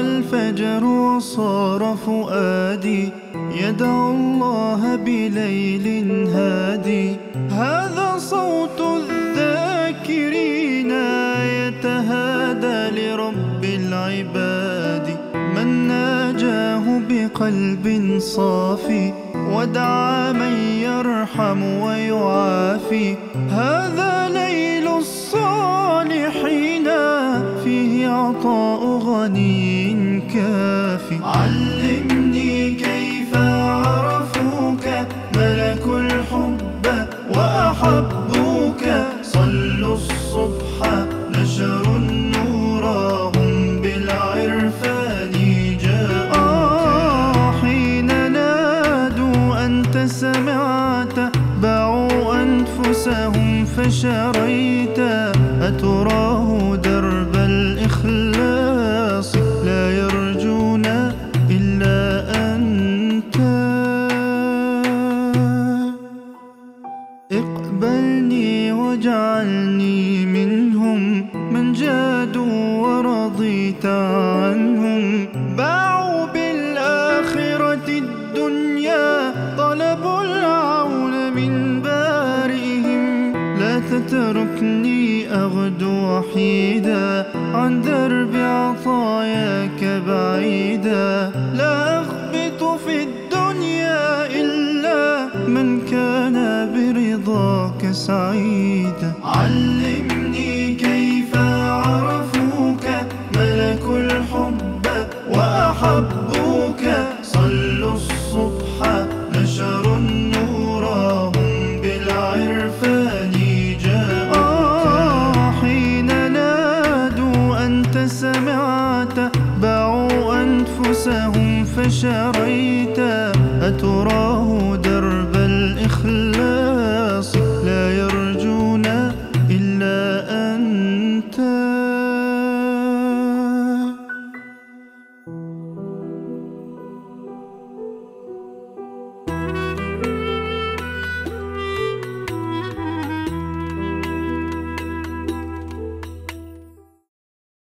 الفجر وصار فؤادي. يدعو الله بليل هادي. هذا صوت الذاكرين يتهادى لرب العباد. من ناجاه بقلب صافي ودعا من يرحم ويعافي. هذا غني كافي. علمني كيف عرفوك ملك الحب وأحبوك صلوا الصبح نشروا النور. هم بالعرفان جاءوك آه حين نادوا أنت سمعت باعوا أنفسهم فشريت. أتراه اقبلني واجعلني منهم من جادوا ورضيت عنهم. باعوا بالآخرة الدنيا طلبوا العون من بارئهم. لا تتركني أغدو وحيدا عن درب عطاياك بعيدا. لا رضاك سعيدا علمني كيف عرفوك ملك الحب وأحبوك صلوا الصبح نشر النور. هم بالعرفان جاءوك آه حين نادوا أنت سمعت باعوا أنفسهم فشريت. أتراه